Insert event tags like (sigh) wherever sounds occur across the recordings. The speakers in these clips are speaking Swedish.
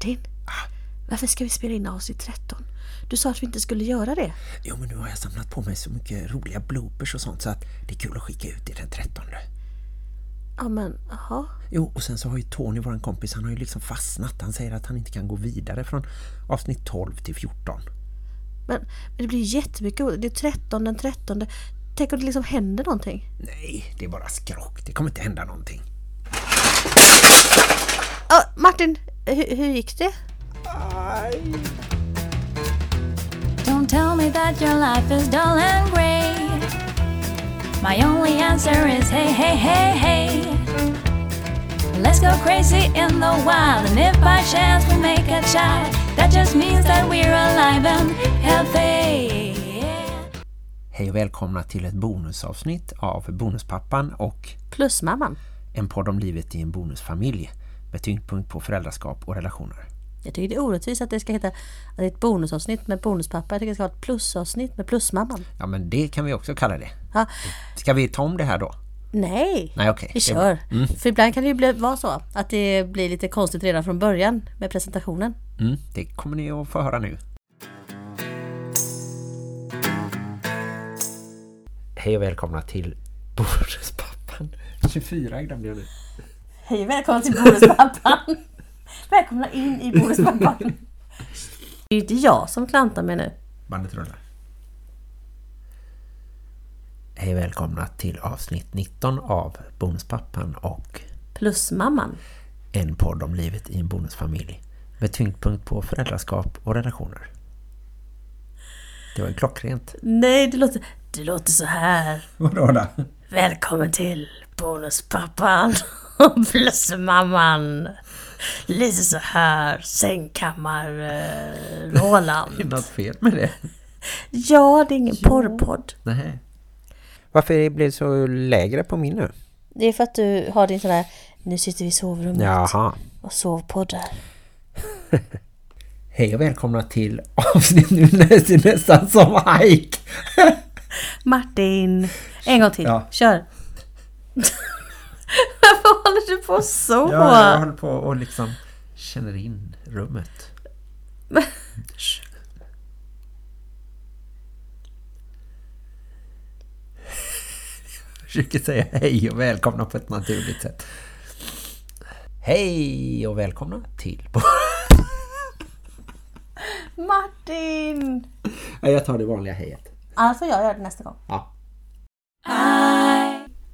Martin, varför ska vi spela in avsnitt 13? Du sa att vi inte skulle göra det. Jo, men nu har jag samlat på mig så mycket roliga bloopers och sånt så att det är kul att skicka ut det den 13. Ja, men, jaha. Jo, och sen så har ju Tony, våran kompis, han har ju liksom fastnat. Han säger att han inte kan gå vidare från avsnitt 12 till 14. Men, men det blir jättemycket. Det är 13, den 13. Tänk om det liksom händer någonting. Nej, det är bara skrock. Det kommer inte hända någonting. Ja, Martin, hur, hur gick det? Don't tell me that your life is dull and grey. My only answer is hey, hey, hey, hey. Let's go crazy in the wild, and if by chance we make a child, that just means that we're alive and healthy. Hej och välkomna till ett bonusavsnitt av Bonuspappan och Plusmamman. en podd om livet i en bonusfamilj med tyngdpunkt på föräldraskap och relationer. Jag tycker det är orättvist att det ska heta att det är ett bonusavsnitt med bonuspappa. Jag tycker det ska vara ett plusavsnitt med plusmamman. Ja, men det kan vi också kalla det. Ja, Ska vi ta om det här då? nej, Nej, okej. vi kör. För ibland kan det ju bli, vara så att det blir lite konstigt redan från början med presentationen. Mm, det kommer ni att få höra nu. Hej och välkomna till (laughs) Bonuspappan. 24 glömde jag nu. Hej välkomna till bonuspappan. (laughs) Välkomna in i bonuspappan. Det är inte jag som klantar mig nu. Bandet rullar. Hej och välkomna till avsnitt 19 av Bonuspappan och Plusmamman. en podd om livet i en bonusfamilj med tyngdpunkt på föräldraskap och relationer. Det var ju klockrent. Nej, det låter, det låter så här. Vadå då? Välkommen till bonuspappan och plusmamman. Lite så här sängkammar eh, Roland. Är det något fel med det? Ja, det är ingen porrpodd. Nej. Varför blev det så lägre på min nu? Det är för att du har din sån där nu sitter vi i sovrummet Jaha. och sovpoddar. (laughs) Hej och välkomna till avsnitt nu nästan, nästan som hike. Martin, en gång till. Ja. Kör. (laughs) (laughs) Håller du på så? Ja, jag håller på och liksom känner in rummet. försöker säga hej och välkomna på ett naturligt sätt. Hej och välkomna till... Martin! Jag tar det vanliga hejet. Får jag göra det nästa gång. Ja.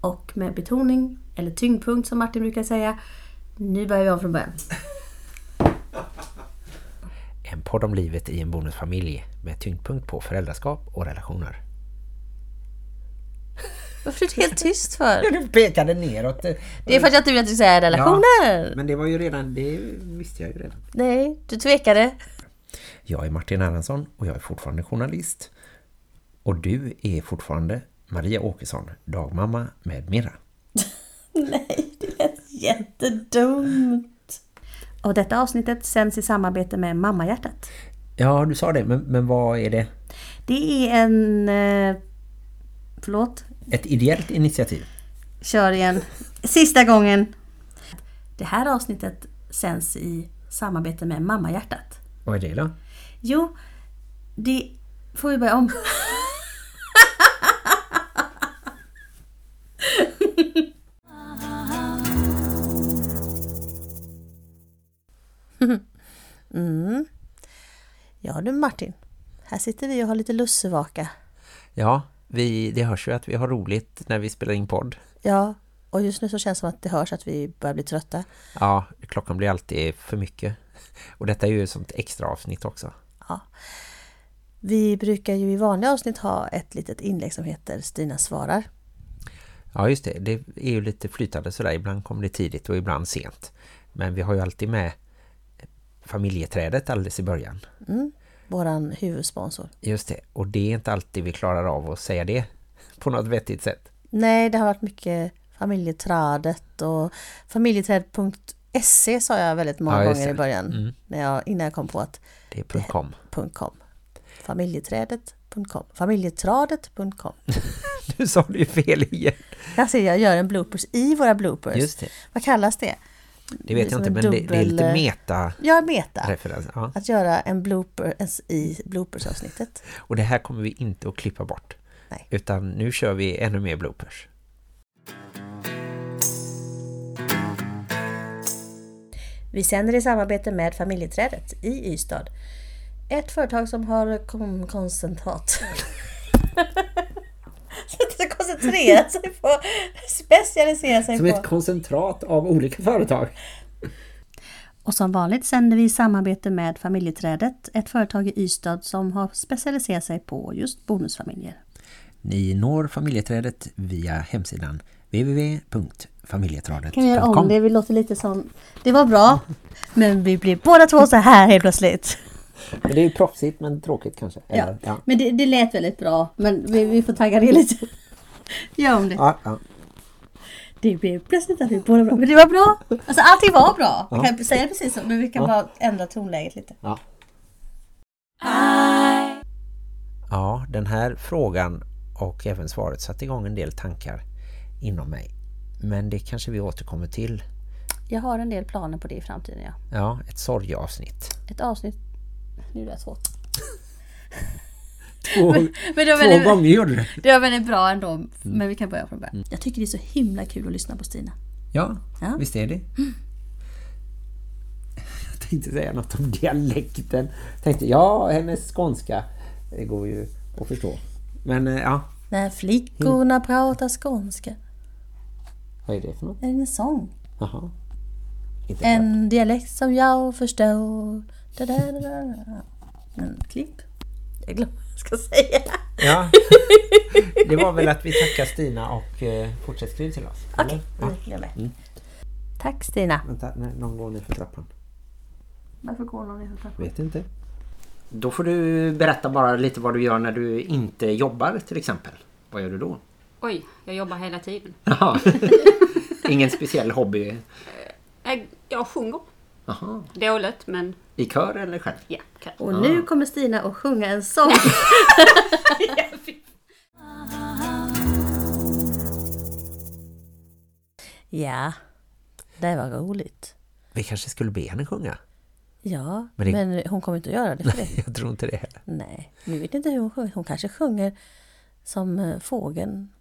Och med betoning, eller tyngdpunkt som Martin brukar säga. Nu börjar vi om från början. En podd om livet i en bonusfamilj med tyngdpunkt på föräldraskap och relationer. Varför är du helt tyst för? (laughs) Du pekade neråt. Det är för att jag inte vill att du säger relationer. Men det var ju redan, det visste jag ju redan. Nej, du tvekade. Jag är Martin Erlandsson och jag är fortfarande journalist. Och du är fortfarande Maria Åkesson, dagmamma med Mira. (laughs) Nej, det lät jättedumt. Och detta avsnittet sänds i samarbete med Mammahjärtat. Ja, du sa det, men, men vad är det? Det är en... Eh, förlåt, Ett ideellt initiativ? kör igen. Sista gången. Det här avsnittet sänds i samarbete med Mammahjärtat. Vad är det då? Jo, det får vi börja om. Mm. Ja du Martin, här sitter vi och har lite lussevaka. Ja, vi, det hörs ju att vi har roligt när vi spelar in podd. Ja, och just nu så känns det som att det hörs att vi börjar bli trötta. Ja, klockan blir alltid för mycket. Och detta är ju ett sånt extra avsnitt också. Vi brukar ju i vanliga avsnitt ha ett litet inlägg som heter Stina svarar. Ja, just det. Det är ju lite flytande sådär. Ibland kommer det tidigt och ibland sent. Men vi har ju alltid med familjeträdet alldeles i början. Våran huvudsponsor. Just det. Och det är inte alltid vi klarar av att säga det (laughs) på något vettigt sätt. Nej, det har varit mycket familjeträdet och familjeträd.se sa jag väldigt många Ja, gånger i början Mm. när jag, innan jag kom på att Det är .com. (laughs) .com. Familjeträdet.com. Familjetradet.com. (laughs) Nu sa du ju fel igen. Jag ser, jag gör en bloopers i våra bloopers. Just det. Vad kallas det? Det vet jag inte, en men det, det är lite dubbel- meta-referens. Ja, meta. Ja. Att göra en blooper i bloopersavsnittet. Och det här kommer vi inte att klippa bort. Nej. Utan nu kör vi ännu mer bloopers. Vi sänder i samarbete med Familjeträdet i Ystad. Ett företag som har koncentrat. (laughs) Koncentrera sig på, specialisera sig på. koncentrat av olika företag. Och som vanligt sänder vi i samarbete med Familjeträdet, ett företag i Ystad som har specialiserat sig på just bonusfamiljer. Ni når familjeträdet via hemsidan www.familjeträdet.com Kan vi göra om det? Vi låter lite som... Det var bra, men vi blir båda två så här helt plötsligt. Men det är ju proffsigt men tråkigt kanske. Ja. Eller, ja. Men det, det lät väldigt bra, men vi, vi får tagga det lite. Gör om det. Ja, ja. Det blev plötsligt att vi båda bra. Men det var bra. Alltså allting var bra. Vi Ja. kan säga precis så, men vi kan Ja. bara ändra tonläget lite. Ja. Ja, den här frågan och även svaret satte igång en del tankar inom mig. Men det kanske vi återkommer till. Jag har en del planer på det i framtiden, ja. Ja, ett sorgeavsnitt. Ett avsnitt... Nu är det svårt. (laughs) Två, Men det var två väldigt, gånger gjorde du det. det var väldigt bra ändå. Men vi kan börja från början. Jag tycker det är så himla kul att lyssna på Stina. Ja, Ja. visst är det. (laughs) Jag tänkte säga något om dialekten. Jag tänkte, ja, hennes skånska. Det går ju att förstå. Men eh, ja, När flickorna pratar skånska. vad är det för något? Är det en sång? Jaha. En dialekt som jag förstår. Da, da, da, da. En klipp. Jag glömde vad jag ska säga. Ja. (laughs) Det var väl att vi tackar Stina och eh, fortsätt skriva till oss. Okej, Ja. nu glömmer jag. Tack Stina. Vänta, nej, någon går ner för trappan. Varför går någon ner för trappan? Vet inte. Då får du berätta bara lite vad du gör när du inte jobbar till exempel. Vad gör du då? Oj, jag jobbar hela tiden. (laughs) Ingen speciell hobby? Jag, jag sjunger. Jaha. Dåligt, men I kör eller själv? ja. kan- Och nu kommer Stina att sjunga en sång. (laughs) ja, det var roligt. Vi kanske skulle be henne sjunga. Ja, Men men, det- hon kommer inte att göra det för det. (laughs) Jag tror inte det heller. Nej, vi vet inte hur hon sjunger. Hon kanske sjunger som eh, fågeln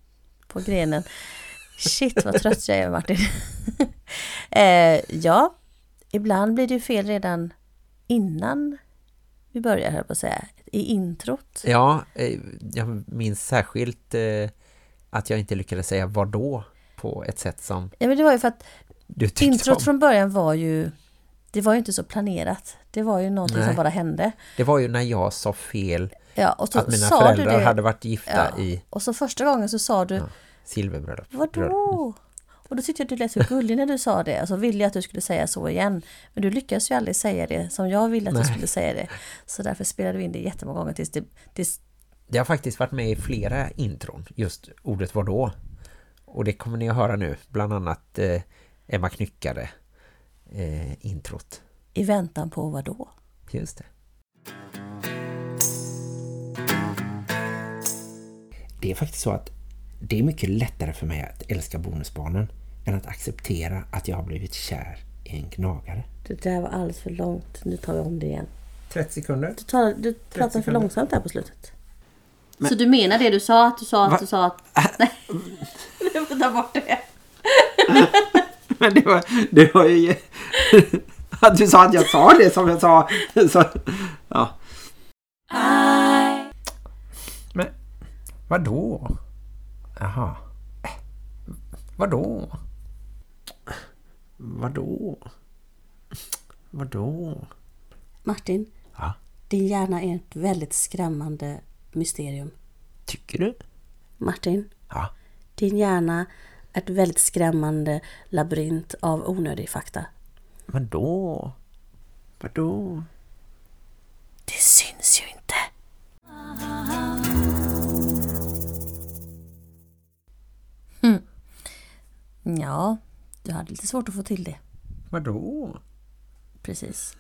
på grenen. Shit vad trött jag är Martin. (laughs) eh, ja, ibland blir det ju fel redan innan vi börjar jag på att säga. I introt. Ja, eh, jag minns särskilt eh, att jag inte lyckades säga vad då på ett sätt som Ja, men det var ju för att introt om. från början var ju det var ju inte så planerat. Det var ju någonting Nej. som bara hände. Det var ju när jag sa fel Ja, och så att mina föräldrar hade varit gifta ja. i Och så första gången så sa du Ja. silverbröllop. Vadå? Och då tyckte jag att du lät så gullig när du sa det. Och så ville jag att du skulle säga så igen. Men du lyckades ju aldrig säga det som jag ville att Nej. du skulle säga det. Så därför spelade vi in det jättemånga gånger tills det... Tills, Det har faktiskt varit med i flera intron, just ordet vad då. Och det kommer ni att höra nu, bland annat eh, Emma Knyckare eh, introt. I väntan på vad då? Just det. Det är faktiskt så att det är mycket lättare för mig att älska bonusbarnen än att acceptera att jag har blivit kär i en gnagare. Det där var alldeles för långt. Nu tar vi om det igen. 30 sekunder. Du, tar, du pratar för långsamt här på slutet. Så du menar det du sa? Att du sa Va? att du sa att... (laughs) Nej. (laughs) Du får ta bort det. (laughs) Men det var, det var ju... Att du sa att jag sa det som jag sa. Så, ja. Men vadå? Jaha. Äh, Vadå? Vadå? Vadå? Martin, Ja, din hjärna är ett väldigt skrämmande mysterium. tycker du? Martin, Ja. din hjärna är ett väldigt skrämmande labyrint av onödig fakta. Vadå? Vadå? Det syns ju inte. Ja, du hade lite svårt att få till det. Vadå? Precis.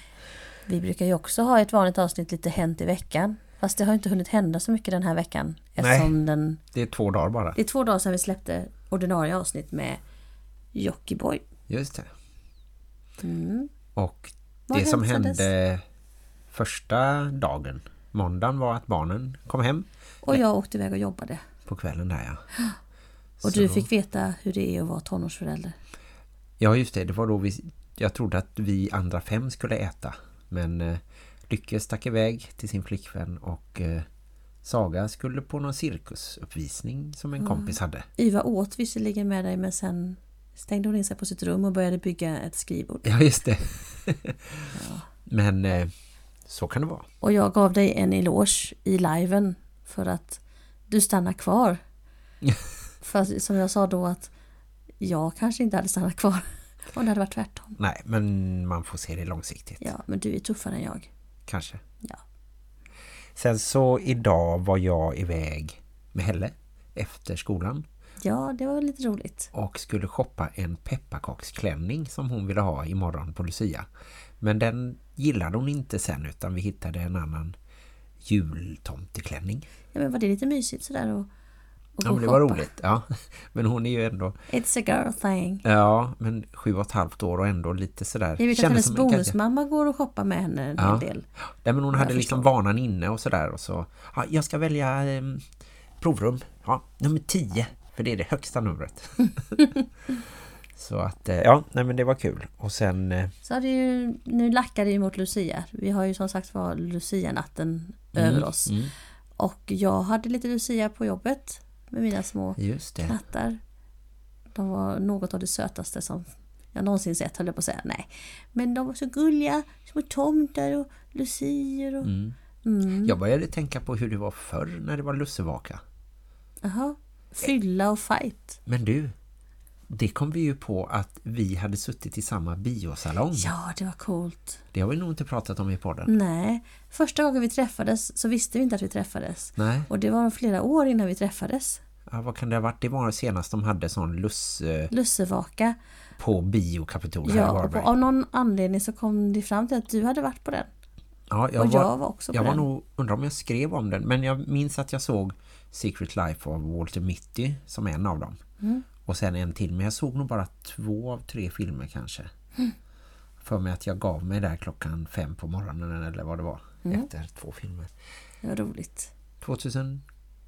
(laughs) Vi brukar ju också ha ett vanligt avsnitt lite hänt i veckan. Fast det har inte hunnit hända så mycket den här veckan. Eftersom den, Det är två dagar bara. det är två dagar sedan vi släppte ordinarie avsnitt med Jockiboi. Just det. Mm. Och Vad det som hälsades? hände första dagen, måndagen, var att barnen kom hem Och jag åkte iväg och jobbade. på kvällen där, ja. (gasps) Och Så du fick veta hur det är att vara tonårsförälder. Ja, just det. Det var då vi... Jag trodde att vi andra fem skulle äta. Men eh, Lycke stack iväg till sin flickvän och eh, Saga skulle på någon cirkusuppvisning som en kompis hade. Yva åt visserligen med dig men sen stängde hon in sig på sitt rum och började bygga ett skrivbord. Ja, just det. Men eh, så kan det vara. Och jag gav dig en eloge i liven för att du stannar kvar. (laughs) för att, som jag sa då att jag kanske inte hade stannat kvar (laughs) om det hade varit tvärtom. Nej, men man får se det långsiktigt. Ja, men du är tuffare än jag. Kanske. Ja. Sen så idag var jag iväg med Helle efter skolan Ja, det var lite roligt. och skulle shoppa en pepparkaksklänning som hon ville ha imorgon på Lucia. Men den gillade hon inte sen utan vi hittade en annan jultomteklänning. Ja, men var det lite mysigt sådär och, och Ja, men det var shoppa? roligt. Ja. (laughs) Men hon är ju ändå, It's a girl thing. ja, men sju och ett halvt år och ändå lite sådär. Jag vet att hennes bonusmamma går och shoppar med henne en Ja. del. Nej, men hon Jag hade liksom förstår. vanan inne och sådär och så, ja, jag ska välja eh, provrum. Ja, nummer 10, för det är det högsta numret. (laughs) så att, eh, ja, nej men det var kul. Och sen, eh, Så har det ju, nu lackar det ju mot Lucia. Vi har ju som sagt var Lucia-natten över oss. mm, Och jag hade lite Lucia på jobbet med mina små knattar. De var något av det sötaste som jag någonsin sett, höll jag på att säga. Nej. Men de var så gulliga, små tomtar och lucier och... Mm. Mm. Jag började tänka på hur det var förr när det var lussevaka. Jaha. Fylla och fight. Men du, det kom vi ju på att vi hade suttit i samma biosalong. Ja, det var coolt. Det har vi nog inte pratat om i podden. Nej, första gången vi träffades så visste vi inte att vi träffades. Nej, Och det var flera år innan vi träffades. Ja, vad kan det ha varit? Det var senast de hade sån luss eh, Lussevaka. på biokapitol här i Ja, och på, av någon anledning så kom det fram till att du hade varit på den. Ja, och jag var också på Jag var den. nog, undrar om jag skrev om den, men jag minns att jag såg Secret Life av Walter Mitty som en av dem. Mm. Och sen en till, men jag såg nog bara två av tre filmer kanske. Mm. För mig att jag gav mig där klockan fem på morgonen eller vad det var. Mm. Efter två filmer. Det var roligt.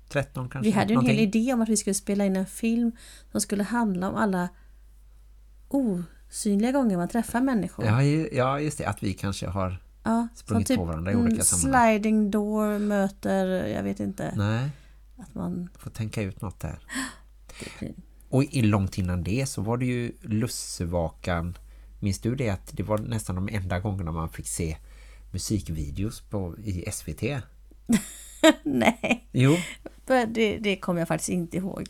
2013 kanske. Vi hade ju en hel idé om att vi skulle spela in en film som skulle handla om alla osynliga gånger man träffar människor. Ja, ja, just det. Att vi kanske har... Ja, sprungit som på varandra i olika mm, sammanhang. Sliding door möter, jag vet inte. Nej, Att man... får tänka ut något där. (gasps) Och i långt innan det så var det ju Lussevakan. Minns du det att det var nästan de enda gångerna man fick se musikvideos på, i SVT? (laughs) (laughs) Nej, Jo, det, det kommer jag faktiskt inte ihåg.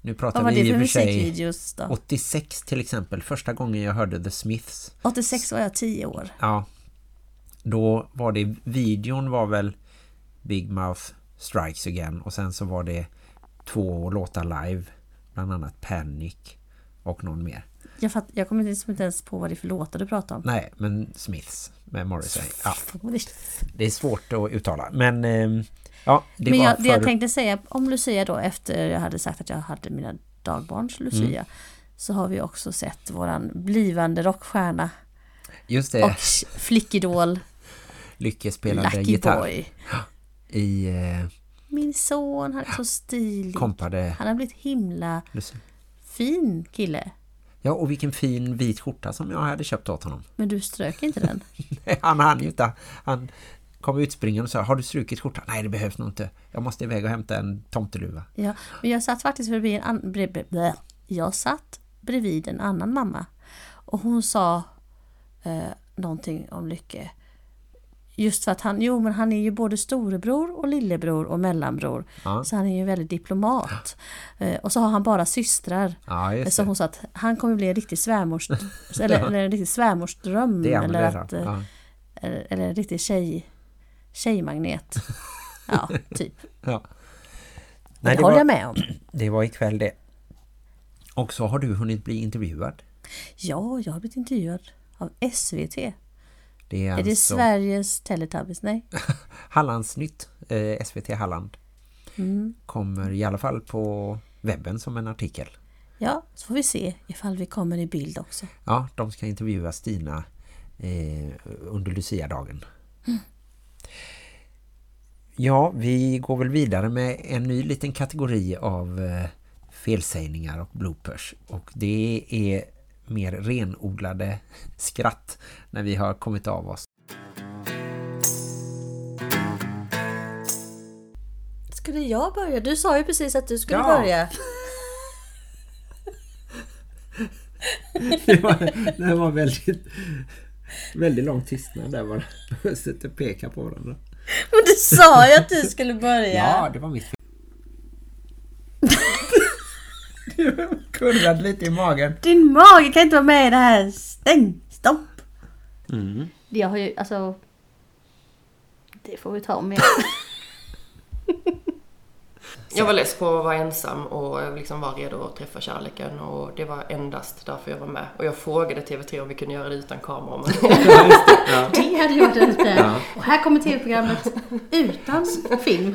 nu pratar vi i och för sig musikvideos då? 86 till exempel. Första gången jag hörde The Smiths. 86 var jag 10 år. Ja, då var det, videon var väl Big Mouth Strikes Again och sen så var det två låtar live. Bland annat Panic och någon mer. Jag, fatt, jag kommer liksom inte ens på vad det är för låtar du pratar om. Nej, men Smiths med Morrissey. Ja, det är svårt att uttala. Men ehm, ja, det var jag, för... det jag tänkte säga om Lucia då efter jag hade sagt att jag hade mina dagbarns Lucia Mm. så har vi också sett våran blivande rockstjärna Just det, och flickidol (laughs) Lycke spelade Lucky gitarr Boy. (gasps) i eh, Min son, han är så stilig. kompade... Han har blivit himla fin kille. Ja, och vilken fin vit skjorta som jag hade köpt åt honom. Men du strök inte den. (laughs) Han hann ju inte. Han kom utspringande och sa, har du strukit skjortan? Nej, det behövs nog inte. Jag måste iväg och hämta en tomteluva. Ja, men jag satt faktiskt bredvid en annan... Jag satt bredvid en annan mamma. Och hon sa eh, någonting om Lycke. Just för att han, jo men han är ju både storebror och lillebror och mellanbror. Ja. Så han är ju väldigt diplomat. Eh, och så har han bara systrar. Ja, just Så hon sa att han kommer bli en riktig svärmors... (laughs) eller, eller en riktig svärmorsdröm. Eller, att, eh, Ja. eller, eller en riktig tjej, tjejmagnet. (laughs) Ja, typ. Ja. Nej, det det håller var, jag med om. det var ikväll det. Och så har du hunnit bli intervjuad. Ja, jag har blivit intervjuad av SVT. Det är, Är det alltså Sveriges Teletubbies? Nej. (laughs) Hallandsnytt, eh, SVT Halland. Mm. Kommer i alla fall på webben som en artikel. Ja, så får vi se ifall vi kommer i bild också. Ja, de ska intervjua Stina eh, under Lucia-dagen. Ja, vi går väl vidare med en ny liten kategori av eh, felsägningar och bloopers. Och det är mer renodlade skratt när vi har kommit av oss. Skulle jag börja? Du sa ju precis att du skulle Ja. börja. (laughs) Det var, det var väldigt, väldigt lång tystnad där bara. (laughs) Sitter och pekar på varandra. (laughs) Men du sa ju att du skulle börja. Ja, det var mitt fel. (laughs) Du kurrade lite i magen. Din mage kan inte vara med i det här. Stäng! Stopp! Jag har ju, alltså... Det får vi ta om igen. (laughs) Jag var less på att vara ensam och liksom var redo att träffa kärleken och det var endast därför jag var med. Och jag frågade TV3 om vi kunde göra det utan kamera. Men (laughs) Det hade ju varit önskvärt. Och här kommer tv-programmet utan film.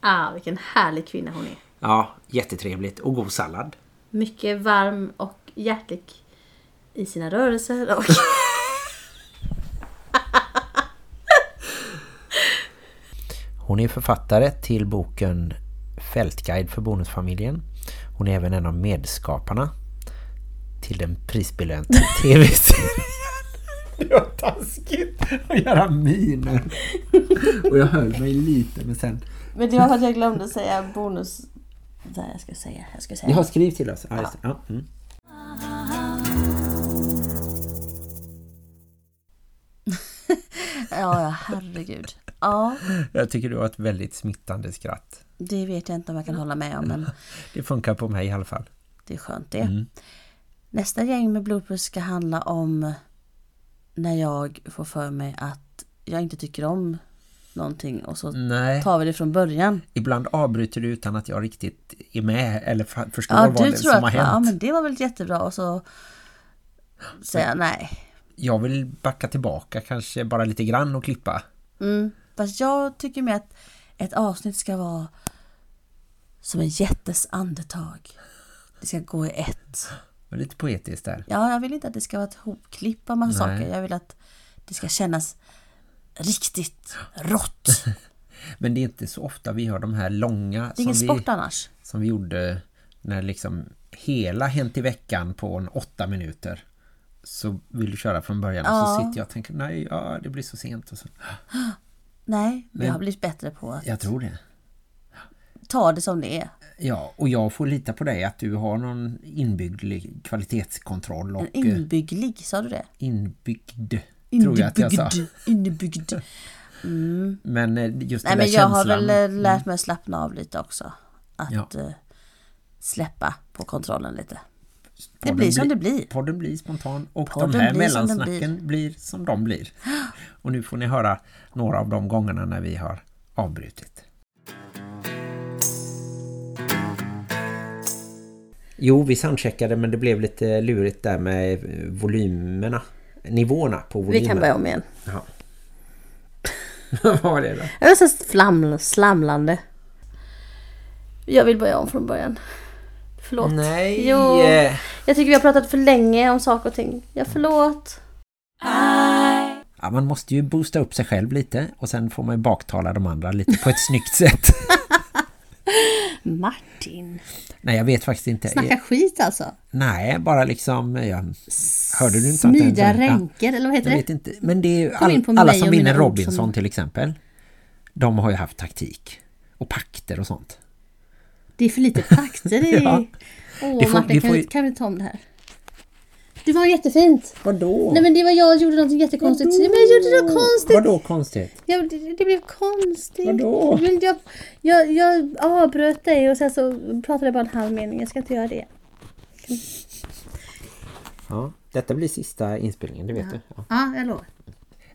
Ah, vilken härlig kvinna hon är. Ja, jättetrevligt. Och god sallad. Mycket varm och hjärtlig i sina rörelser och... Hon är författare till boken Fältguide för bonusfamiljen. Hon är även en av medskaparna till den prisbelönta (laughs) tv-serien. Det var taskigt att göra miner. Och jag höll mig lite, men sen... Men det var att jag glömde säga bonus... Där jag ska säga, jag ska säga. Jag har skrivit till oss. Ja. Ja, mm. (laughs) Ja, ja, herregud. Ja, (laughs) Jag tycker du har ett väldigt smittande skratt. det vet jag inte om jag kan hålla med om, men (laughs) Det funkar på mig i alla fall. det är skönt det. Nästa gäng med bloopers ska handla om när jag får för mig att jag inte tycker om någonting och så Nej, tar vi det från början. ibland avbryter du utan att jag riktigt är med eller förstår Ja, vad det som att har ja, hänt. men det var väl jättebra och så säger jag nej. Jag vill backa tillbaka kanske bara lite grann och klippa. Mm. Fast jag tycker med att ett avsnitt ska vara som en jättes andetag. Det ska gå i ett. Och lite poetiskt där. Ja, jag vill inte att det ska vara ett hopklipp av massa Nej. saker. Jag vill att det ska kännas riktigt rått. (laughs) Men det är inte så ofta vi har de här långa Det är som ingen vi, sport annars. som vi gjorde när liksom hela Hänt i veckan på en åtta minuter. Så vill du köra från början och så Ja. sitter jag och tänker nej, ja, det blir så sent. Och så. (gasps) (gasps) Nej, vi Men- har blivit bättre på att Jag tror det. ta det som det är. Ja, och jag får lita på dig att du har någon inbyggd li- kvalitetskontroll och En eh, inbygglig, sa du det? inbyggd tror jag att jag sa. Inbyggd. Men eh, just Nej den men jag har känslan. väl eh, lärt mig att slappna av lite också. Att Ja. släppa på kontrollen lite. Det blir som det blir. Podden blir spontan och Podden de här blir som den mellansnacken blir. som de blir. Och nu får ni höra några av de gångerna när vi har avbrutit. Jo, vi soundcheckade men det blev lite lurigt där med eh, volymerna. Nivåerna på volymen. Vi kan börja om igen. Ja. (laughs) Vad var det då? Jag är så flam, slamlande. Jag vill börja om från början. Förlåt. Nej! Jo. Jag tycker vi har pratat för länge om saker och ting. Ja, förlåt. Ja, man måste ju boosta upp sig själv lite och sen får man ju baktala de andra lite på ett (laughs) snyggt sätt. Martin. Nej, jag vet faktiskt inte. Snacka skit alltså. Nej, bara liksom... Ja, hörde du inte? att Smida ja, ränker, eller vad heter Jag det? vet inte. Men det är ju all, alla som vinner Robinson som- till exempel. De har ju haft taktik. Och pakter och sånt. Det är för lite pakter i... (laughs) Ja. Åh Det får- Martin, det kan, får vi, ju- kan vi ta om det här? Det var jättefint. Vadå? Nej men det var jag gjorde något jättekonstigt. Vadå? Ja, men jag gjorde något konstigt. Vadå konstigt? Ja, det, det blev konstigt. Vadå? Men Jag, jag, jag avbröt dig och sen så pratade jag bara en halv mening. Jag ska inte göra det. Ja, detta blir sista inspelningen, det vet du. Ja. Ja, jag lovar.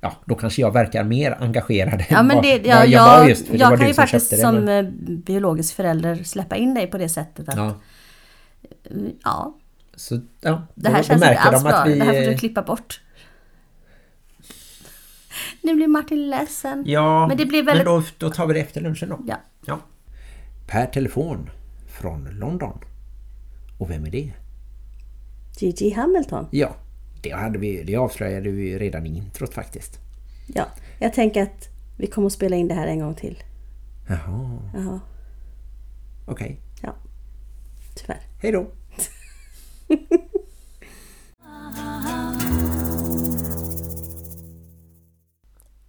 Ja, då kanske jag verkar mer engagerad Ja, än men det, vad jag, jag var jag, just. För det jag var kan ju som faktiskt det, som men- eh, biologisk förälder släppa in dig på det sättet att ja, Ja, ja så, ja, det här då, då känns inte märker alls bra. att vi... Det här får du klippa bort. Nu blir Martin ledsen. Ja, Men det blir väldigt... men då, då tar vi det efter lunchen då. Ja. Ja. Per telefon från London. Och vem är det? Gigi Hamilton. Ja, det, hade vi, det avslöjade vi ju redan i introt faktiskt. Ja, jag tänker att vi kommer att spela in det här en gång till. Jaha, Jaha, okej. ja. Tyvärr. Hej då! (laughs)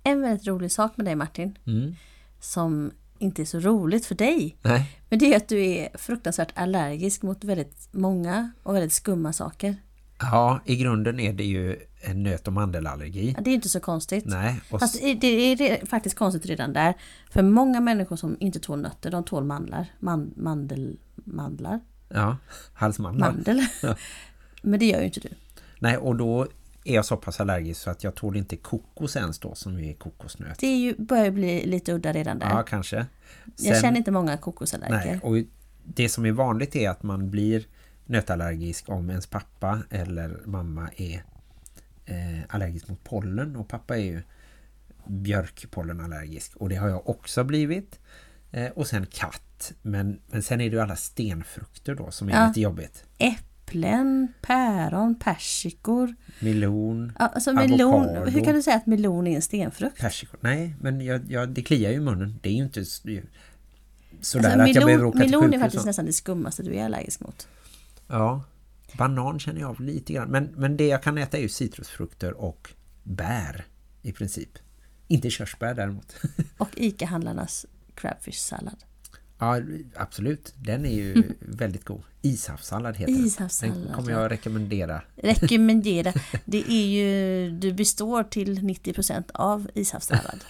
En väldigt rolig sak med dig Martin, Mm. som inte är så roligt för dig. Nej, Men det är att du är fruktansvärt allergisk mot väldigt många och väldigt skumma saker. Ja, i grunden är det ju en nöt- och mandelallergi. Ja, Det är inte så konstigt. Nej, och Fast det är faktiskt konstigt redan där. För många människor som inte tål nötter, de tål mandlar. Man, mandel, mandlar? ja, halsmandlar. Mandel. (laughs) Ja. Men det gör ju inte du. Nej, och då är jag så pass allergisk så att jag tål inte kokos ens då som är kokosnöt. Det är ju, börjar bli lite udda redan där. Ja, kanske. jag Sen- känner inte många kokosallergiker. Nej, och det som är vanligt är att man blir nötallergisk om ens pappa eller mamma är eh, allergisk mot pollen och pappa är ju björkpollenallergisk och det har jag också blivit eh, och sen katt men, men sen är det ju alla stenfrukter då som är Ja. lite jobbigt Äpplen, päron, persikor. melon, Ja, Alltså melon, Avokado. hur kan du säga att melon är en stenfrukt? persikor nej men jag, jag, det kliar ju i munnen det är ju inte sådär Alltså, att jag behöver melon åka till melon är faktiskt nästan det skummaste du är allergisk mot. Ja, banan känner jag av lite grann. Men, men det jag kan äta är ju citrusfrukter och bär i princip. Inte körsbär däremot. (laughs) Och ICA-handlarnas crabfish-sallad. ja, absolut. Den är ju (laughs) väldigt god. Ishavssallad heter den. Ishavssallad, Den kommer ja. jag rekommendera. Rekommendera. (laughs) Det är ju, du består till 90% av ishavssallad.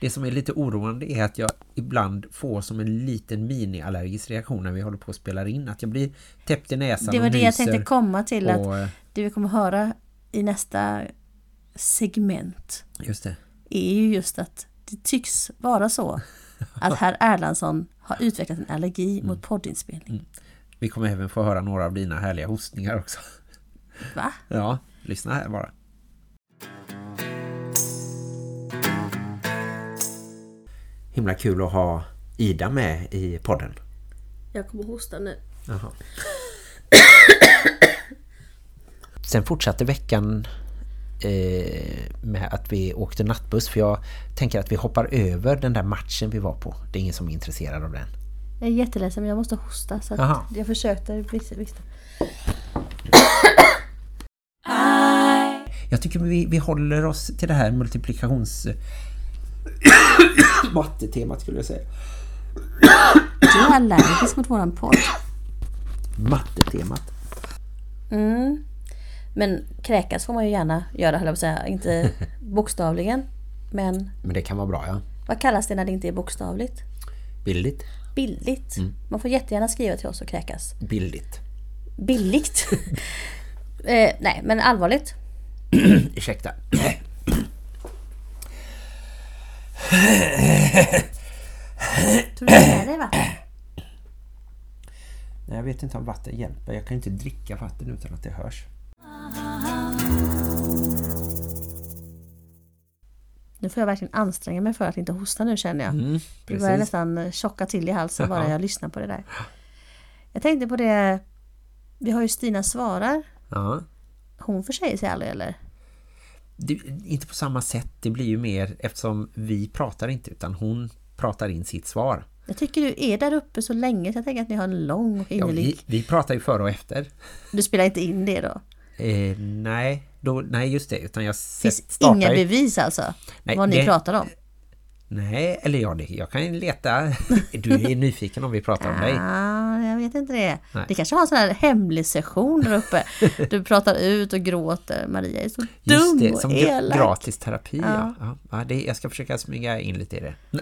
Det som är lite oroande är att jag ibland får som en liten mini-allergisk reaktion när vi håller på att spela in. Att jag blir täppt i näsan Det var det jag tänkte komma till. Att och, eh, det vi kommer höra i nästa segment Just det. är ju just att det tycks vara så att herr Erlandsson har utvecklat en allergi mot poddinspelning. Vi kommer även få höra några av dina härliga hostningar också. Va? Ja, lyssna här bara. Himla kul att ha Ida med i podden. Jag kommer hosta nu. Jaha. Sen fortsatte veckan eh, med att vi åkte nattbuss för jag tänker att vi hoppar över den där matchen vi var på. Det är ingen som är intresserad av den. Jag är jätteledsen men jag måste hosta så jag försökte visst, visst. Jag tycker vi, vi håller oss till det här multiplikations... (coughs) Mattetemat skulle jag säga. Du är allergisk mot våran podd. Mattetemat. Mm. Men kräkas får man ju gärna göra, höll jag på att säga. Inte (laughs) bokstavligen. Men Men det kan vara bra, ja. vad kallas det när det inte är bokstavligt? Billigt. Billigt. Man får jättegärna skriva till oss och kräkas. Billigt. Billigt. (laughs) eh, nej, men allvarligt. (clears throat) Ursäkta. Tror du med dig vatten? Nej, jag vet inte om vatten hjälper. Jag kan inte dricka vatten utan att det hörs. Nu får jag verkligen anstränga mig för att inte hosta nu känner jag. Mm, det börjar nästan eh, tjocka till i halsen bara Ja. jag lyssnar på det där. Jag tänkte på det. Vi har ju Stina svarar. Ja. Hon försäger sig aldrig eller? Det, inte på samma sätt. Det blir ju mer eftersom vi pratar inte utan hon pratar in sitt svar. Jag tycker du är där uppe så länge så jag tänker att ni har en lång och Ja, innerlig... vi, vi pratar ju före och efter. Du spelar inte in det då? Eh, nej, då, nej, just det. Utan jag set- finns inga bevis alltså? Nej, vad ni det- pratar om? Nej, eller ja, jag kan leta. (laughs) Du är nyfiken om vi pratar om dig. Vet inte det. Nej. Det kanske har en sån här hemlig session där uppe. (laughs) Du pratar ut och gråter. Maria är så Just dum det, och som gra- elak. gratis terapi. Ja. Ja. Ja. Det, jag ska försöka smyga in lite i det. (laughs)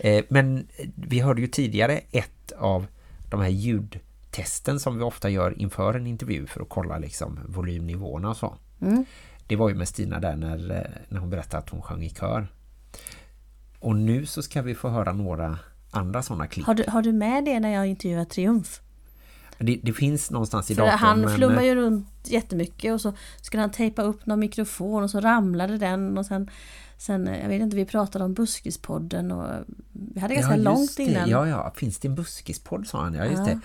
Eh, Men vi hörde ju tidigare ett av de här ljudtesten som vi ofta gör inför en intervju för att kolla liksom volymnivåerna och så. Mm. Det var ju med Stina där när, eh, när hon berättade att hon sjöng i kör. Och nu så ska vi få höra några andra sådana klipp. Har du, har du med det när jag intervjuar Triumf? Det, det finns någonstans i För datorn. han men, flummar eh, ju runt jättemycket och så skulle han tejpa upp någon mikrofon och så ramlade den och sen, sen eh, jag vet inte, vi pratade om Buskispodden och vi hade ganska just långt det. innan. Ja, ja. Finns det en buskispodd, sa han. Ja, just Ja. det.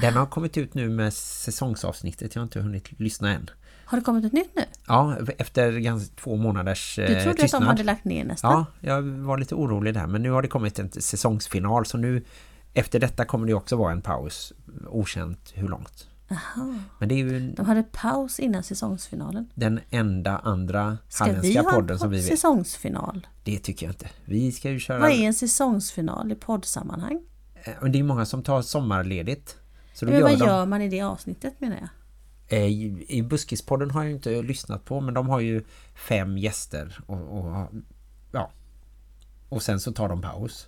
Den har kommit ut nu med säsongsavsnittet. Jag har inte hunnit lyssna än. Har det kommit ett nytt nu? Ja, efter ganska två månaders Du eh, trodde att tystnad. de hade lagt ner nästan? Ja, jag var lite orolig där. Men nu har det kommit en säsongsfinal. Så nu, efter detta kommer det också vara en paus. Okänt hur långt. Aha. Men det är ju De hade paus innan säsongsfinalen. den enda andra Ska halländska ha podden som vi vet. säsongsfinal? Det tycker jag inte. Vi ska ju köra... Vad är en säsongsfinal i poddsammanhang? Eh, Det är många som tar sommarledigt. Så då Men gör vad de... gör man i det avsnittet menar jag? Eh, I i Buskispodden har jag inte lyssnat på men de har ju fem gäster och, och ja och sen så tar de paus.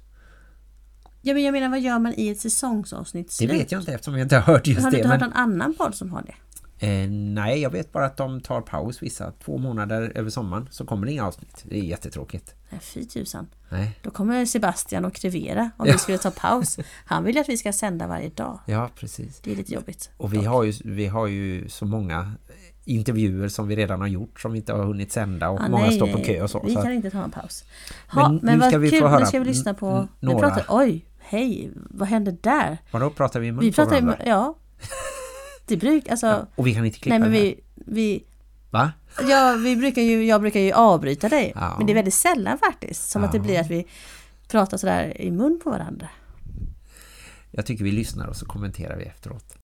Ja, men jag menar, vad gör man i ett säsongsavsnitt Det vet jag inte eftersom jag inte har hört just Har du det. inte hört Men, någon annan podd som har det? Eh, nej, jag vet bara att de tar paus vissa två månader över sommaren så kommer det inga avsnitt. Det är jättetråkigt. Nej, fy tusan. Nej. Då kommer Sebastian och krevera om Ja. vi skulle ta paus. Han vill ju att vi ska sända varje dag. Ja, precis. Det är lite jobbigt. Och vi har ju, vi har ju så många intervjuer som vi redan har gjort som vi inte har hunnit sända och Ah, många nej, står på kö och så. Vi så kan inte ta en paus. Ha, Men men nu ska vi få kul, höra nu ska vi lyssna på... n- Vi några. pratar, oj, hej, vad hände där? Vadå pratar vi i mun Vi pratar ju, varandra? ja. Brukar, alltså... Ja, och vi kan inte klippa nej men här. vi, vi, Va? ja, vi brukar ju, jag brukar ju avbryta dig. Ja. Men det är väldigt sällan faktiskt. Som att det Ja. blir att vi pratar sådär i mun på varandra. Jag tycker vi lyssnar och så kommenterar vi efteråt.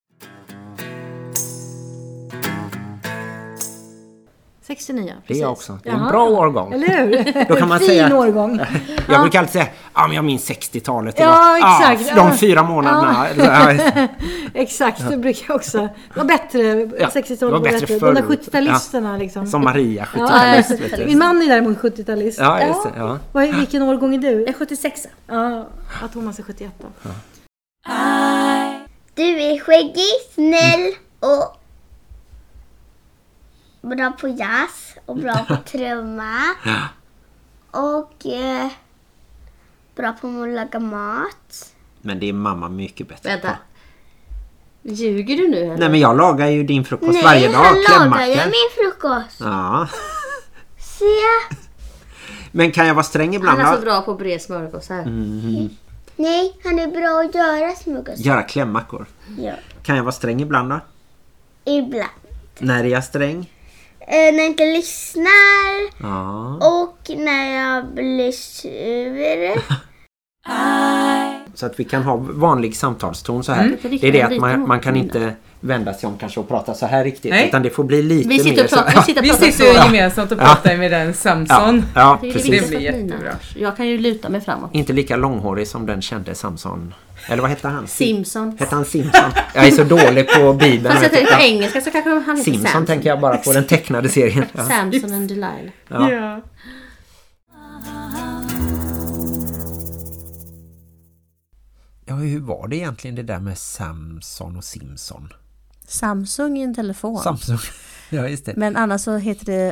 69, Det är precis. jag också. Det är en Jaha. bra årgång. Eller hur? (laughs) Då kan man fin säga- årgång. Jag brukar alltid säga, ja men jag minns 60-talet. Det Ja, var- exakt. Ja, Ja. de fyra månaderna. Ja. (laughs) Exakt, det brukar jag också. Det var bättre, Ja, 60-talet det var var bättre bättre. förr. De där 70-talisterna liksom. Som Maria, Ja, 70-talist. vet du. Min man är däremot 70-talist. Ja, just det. Ja. Vad- Vilken årgång är du? är 76 Ja, ja, Thomas är 71 då. Du är skäggig, snäll och bra på jazz och bra på (laughs) trumma. Och eh, bra på att laga mat. Men det är mamma mycket bättre Vänta. på. Ljuger du nu eller? Nej men jag lagar ju din frukost Nej, varje dag. han lagar ju min frukost. Ja. Se! (laughs) Men kan jag vara sträng ibland? Han är så bra på att bre smörgås här. Nej, han är bra att göra smörgås. Göra klämmackor. Ja. Kan jag vara sträng ibland då? Ibland. När är jag sträng? Eh, när jag inte lyssnar Ja. och när jag blir sur. (laughs) Så att vi kan ha vanlig samtalston så här. Lite Det är det att man, man kan inte vända sig om kanske och prata så här riktigt. Nej. Utan det får bli lite Vi sitter mer och så. pratar, vi sitter och Vi pratar sitter gemensamt och Ja. pratar med den Ja, Samson. ja Det är precis. Det blir jättebra. Jag kan ju luta mig framåt. Inte lika långhårig som den kände Samson. Eller vad hette han? Simpson. Hette han Simpson? Jag är så dålig på Bibeln. Fast jag tänker på Ja. engelska så kanske han heter Simpson Samson. tänker jag bara på den tecknade serien. Ja. Samson and Delilah. Ja. Ja. ja, hur var det egentligen det där med Samson och Simpson? Samsung i en telefon. Samsung. (laughs) Ja, just det. Men annars så heter det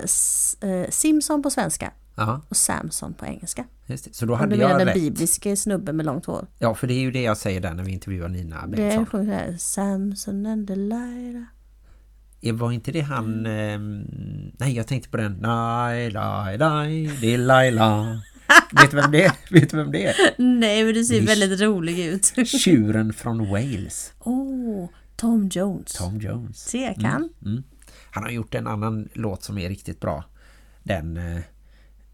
eh, Simpson på svenska Ja, och Samson på engelska. just det. Så då Om hade du menar jag den rätt. bibliske snubben med långt hår. Ja, för det är ju det jag säger där när vi intervjuar Nina Det Bengtsson. sjunger där Samson and Delilah. Eh, Var inte det han... ehm, nej, jag tänkte på den. Nej, nej, nej, det är Laila. Vet du vem det är? Vet du vem det är? Nej men du ser väldigt rolig ut. (laughs) Tjuren från Wales. Åh, Tom Jones. Tom Jones. Se, jag kan. Mm. Han har gjort en annan låt som är riktigt bra. Den eh,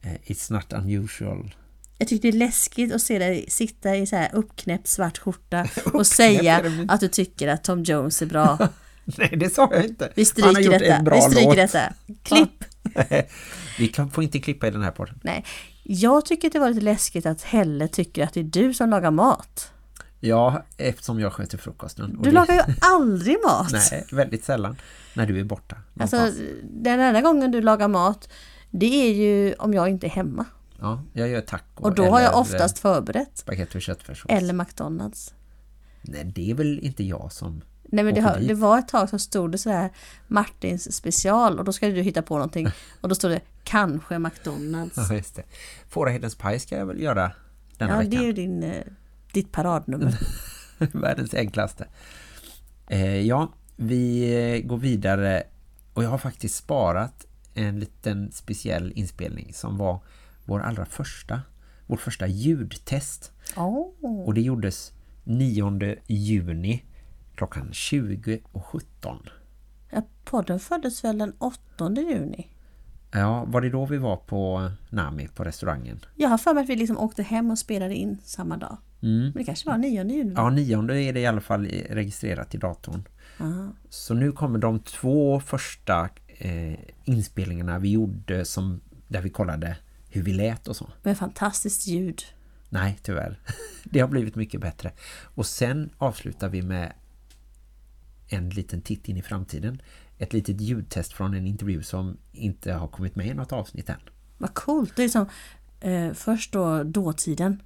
eh, It's not unusual. Jag tycker det är läskigt att se dig sitta i så här uppknäppt svart skjorta (laughs) och säga att du tycker att Tom Jones är bra. (laughs) Nej, det sa jag inte. Vi stryker detta. Vi stryker låt. detta. Klipp. (laughs) Vi kan, får inte klippa i den här podden. Nej. Jag tycker det var lite läskigt att Helle tycker att det är du som lagar mat. Ja, eftersom jag sköter frukosten. Du det- lagar ju aldrig (laughs) mat. Nej, väldigt sällan. När du är borta. Alltså den enda gången du lagar mat det är ju om jag inte är hemma. Ja, jag gör taco. Och då har jag oftast förberett. Spagetti och köttfärssås. Eller McDonalds. Nej, det är väl inte jag som... Nej men det, har, det var ett tag som stod det så här Martins special och då ska du hitta på någonting (laughs) och då stod det kanske McDonalds. Ja, just det. Fårahedens paj ska jag väl göra denna Ja det veckan. är ju din, eh, ditt paradnummer. (laughs) Världens enklaste. Eh, ja, vi går vidare och jag har faktiskt sparat en liten speciell inspelning som var vår allra första, vårt första ljudtest. Oh. Och det gjordes 9 juni klockan 20.17. Ja, podden föddes väl den 8 juni? Ja, var det då vi var på Nami på restaurangen? Jag har för mig att vi liksom åkte hem och spelade in samma dag. Mm. Men det kanske var 9 juni? Ja, nionde är det i alla fall registrerat i datorn. Aha. Så nu kommer de två första eh, inspelningarna vi gjorde som, där vi kollade hur vi lät och så. Med fantastiskt ljud. Nej, tyvärr. (laughs) Det har blivit mycket bättre. Och sen avslutar vi med en liten titt in i framtiden. Ett litet ljudtest från en intervju som inte har kommit med i något avsnitt än. Vad coolt. Det är som eh, först då dåtiden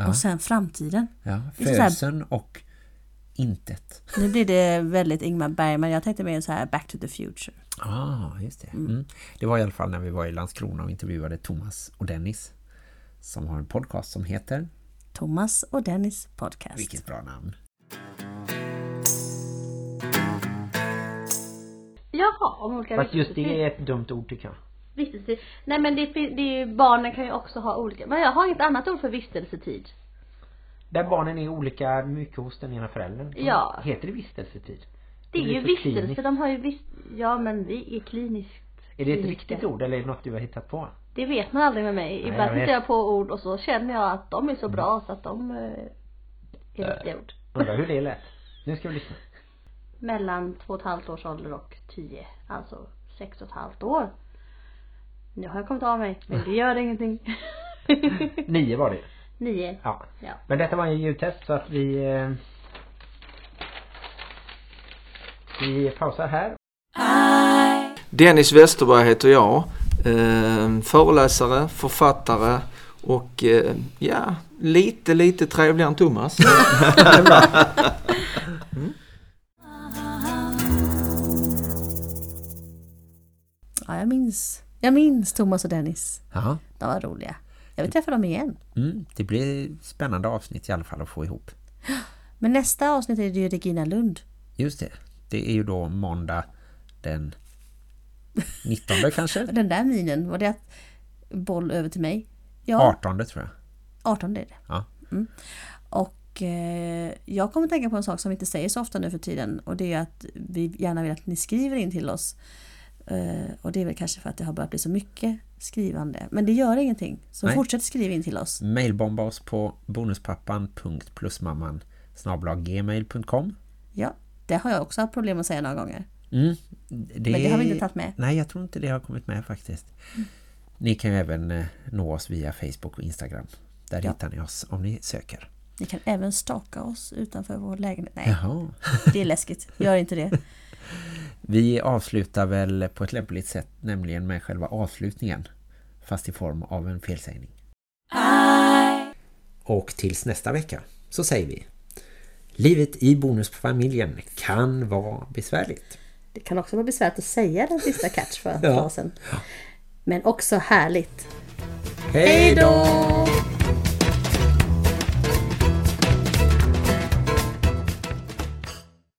Ja. och sen framtiden. Ja, fösen och intet. Nu blir det väldigt Ingmar Bergman. Jag tänkte mer så här Back to the Future. Ah, just det. Mm. Det var i alla fall när vi var i Landskrona och intervjuade Thomas och Dennis som har en podcast som heter Thomas och Dennis podcast. Vilket bra namn. Jaha, om olika Fast just det är ett dumt ord tycker jag. Vistelsetid. Nej men det, det, barnen kan ju också ha olika, men jag har inget annat ord för vistelsetid. Där barnen är olika mycket hos den ena föräldern. Ja. Heter det vistelsetid? Det är blir ju vistelse, kliniskt. de har ju vist, ja men vi är kliniskt Är det ett kliniska. riktigt ord eller är det något du har hittat på? Det vet man aldrig med mig. Ibland hittar jag på ord och så känner jag att de är så bra så att de eh, är Äh. riktiga ord. Undrar hur det (laughs) lät. Nu ska vi lyssna. Mellan två och ett halvt års ålder och tio, alltså sex och ett halvt år. Nu har jag kommit av mig, men det gör ingenting. (laughs) Nio var det. Nio. Ja. Ja. Men detta var en ljudtest så att vi eh, Vi pausar här. Dennis Westerberg heter jag. Eh, föreläsare, författare och eh, ja, lite, lite trevligare än Thomas. (laughs) Ja, jag minns. Jag minns Thomas och Dennis. Ja, De var roliga. Jag vill träffa dem igen. mm, det blir spännande avsnitt i alla fall att få ihop. Men nästa avsnitt är det ju Regina Lund. Just det. Det är ju då måndag den 19 (laughs) kanske? Den där minen, var det att boll över till mig? Ja, 18 tror jag. 18 är det. Ja. Mm. Och eh, jag kommer tänka på en sak som vi inte säger så ofta nu för tiden. Och det är att vi gärna vill att ni skriver in till oss. Eh, och det är väl kanske för att det har börjat bli så mycket skrivande. Men det gör ingenting. Så Nej. fortsätt skriva in till oss. Mailbomba oss på bonuspappan.plusmamman gmail.com Ja, det har jag också haft problem att säga några gånger. mm, Men det har vi inte tagit med. Nej, jag tror inte det har kommit med faktiskt. Ni kan ju även eh, nå oss via Facebook och Instagram. Där Ja. hittar ni oss om ni söker. Ni kan även staka oss utanför vår lägenhet. Nej, Jaha. det är läskigt. Gör inte det. (laughs) Vi avslutar väl på ett lämpligt sätt, nämligen med själva avslutningen. Fast i form av en felsägning. Och tills nästa vecka så säger vi Livet i bonusfamiljen kan vara besvärligt. Det kan också vara besvärligt att säga den sista catchphrasen. Men också härligt. Hej då!